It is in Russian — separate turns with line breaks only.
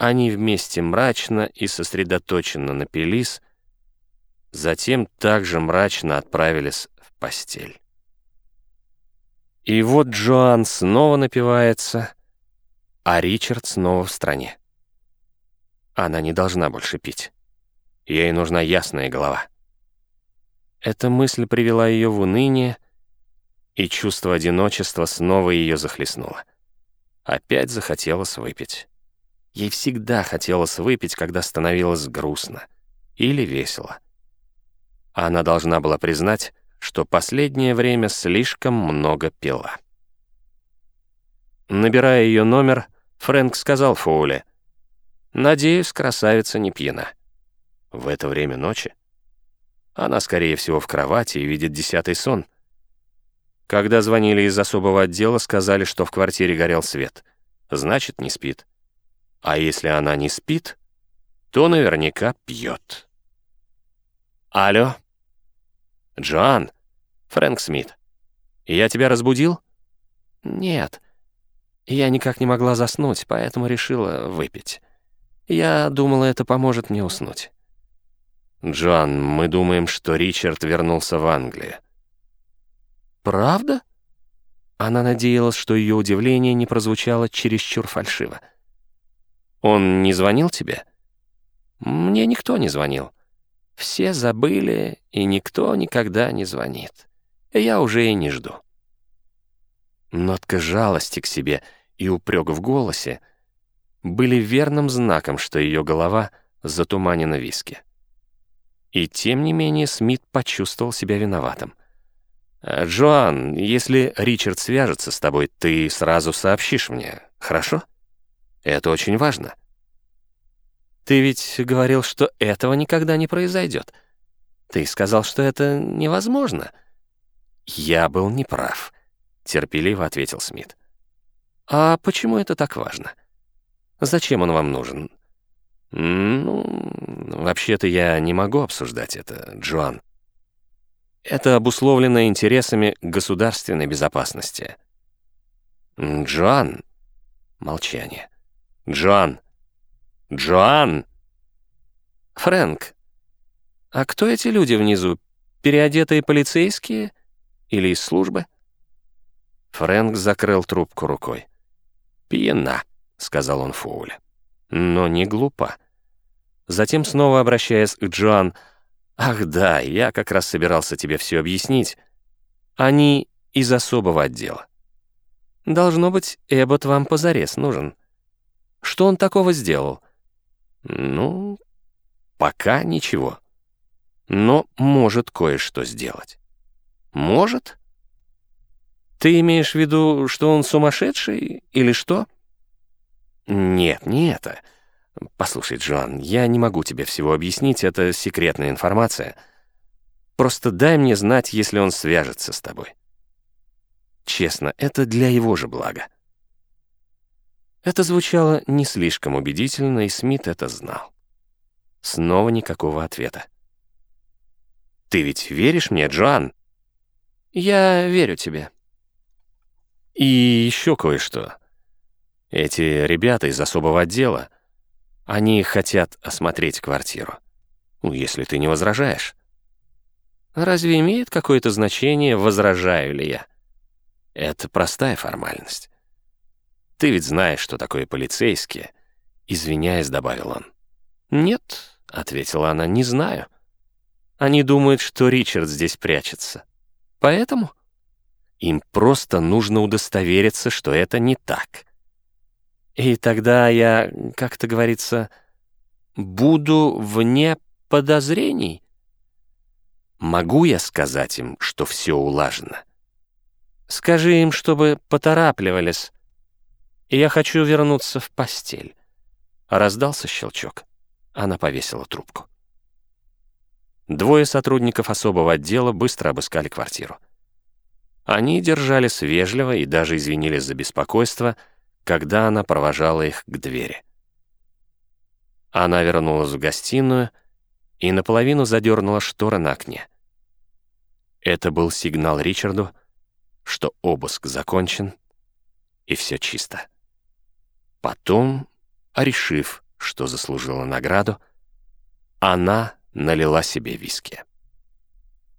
Они вместе мрачно и сосредоточенно напились, затем также мрачно отправились в постель. И вот Джоан снова напивается, а Ричард снова в стране. Она не должна больше пить. Ей нужна ясная голова. Эта мысль привела ее в уныние, и чувство одиночества снова ее захлестнуло. Опять захотелось выпить. Ей всегда хотелось выпить, когда становилось грустно или весело. Она должна была признать, что последнее время слишком много пила. Набирая ее номер, Фрэнк сказал Фоуле, «Надеюсь, красавица не пьяна». В это время ночи? Она, скорее всего, в кровати и видит десятый сон. Когда звонили из особого отдела, сказали, что в квартире горел свет. Значит, не спит. А если она не спит, то наверняка пьет. «Алло?» «Джоан, Фрэнк Смит, я тебя разбудил?» «Нет, я никак не могла заснуть, поэтому решила выпить. Я думала, это поможет мне уснуть». «Джоан, мы думаем, что Ричард вернулся в Англию». «Правда?» Она надеялась, что ее удивление не прозвучало чересчур фальшиво. «Он не звонил тебе?» «Мне никто не звонил. Все забыли, и никто никогда не звонит. Я уже и не жду». Нотка жалости к себе и упрек в голосе были верным знаком, что ее голова затуманена виски. И тем не менее Смит почувствовал себя виноватым. «Э, «Джоан, если Ричард свяжется с тобой, ты сразу сообщишь мне, хорошо? Это очень важно». «Ты ведь говорил, что этого никогда не произойдет. Ты сказал, что это невозможно». «Я был неправ», — терпеливо ответил Смит. «А почему это так важно? Зачем он вам нужен? «Ну, вообще-то я не могу обсуждать это, Джоан. Это обусловлено интересами государственной безопасности». «Джоан!» Молчание. «Джоан! Джоан!» «Фрэнк, а кто эти люди внизу? Переодетые полицейские? Или из службы?» Фрэнк закрыл трубку рукой. «Пьяна», — сказал он Фоуле но не глупа. Затем, снова обращаясь к Джоан, «Ах да, я как раз собирался тебе все объяснить. Они из особого отдела. Должно быть, Эббот вам позарез нужен. Что он такого сделал?» «Ну, пока ничего. Но может кое-что сделать». «Может?» «Ты имеешь в виду, что он сумасшедший или что?» «Нет, не это. Послушай, Джоан, я не могу тебе всего объяснить, это секретная информация. Просто дай мне знать, если он свяжется с тобой. Честно, это для его же блага». Это звучало не слишком убедительно, и Смит это знал. Снова никакого ответа. «Ты ведь веришь мне, Джоан?» «Я верю тебе». «И еще кое-что. Эти ребята из особого отдела, они хотят осмотреть квартиру. Ну, если ты не возражаешь. Разве имеет какое-то значение, возражаю ли я? Это простая формальность. Ты ведь знаешь, что такое полицейские. Извиняясь, добавил он. Нет, ответила она, не знаю. Они думают, что Ричард здесь прячется. Поэтому им просто нужно удостовериться, что это не так. И тогда я, как это говорится, буду вне подозрений. Могу я сказать им, что все улажено? Скажи им, чтобы поторапливались. Я хочу вернуться в постель. Раздался щелчок. Она повесила трубку. Двое сотрудников особого отдела быстро обыскали квартиру. Они держались вежливо и даже извинились за беспокойство — когда она провожала их к двери. Она вернулась в гостиную и наполовину задернула шторы на окне. Это был сигнал Ричарду, что обыск закончен и все чисто. Потом, решив, что заслужила награду, она налила себе виски.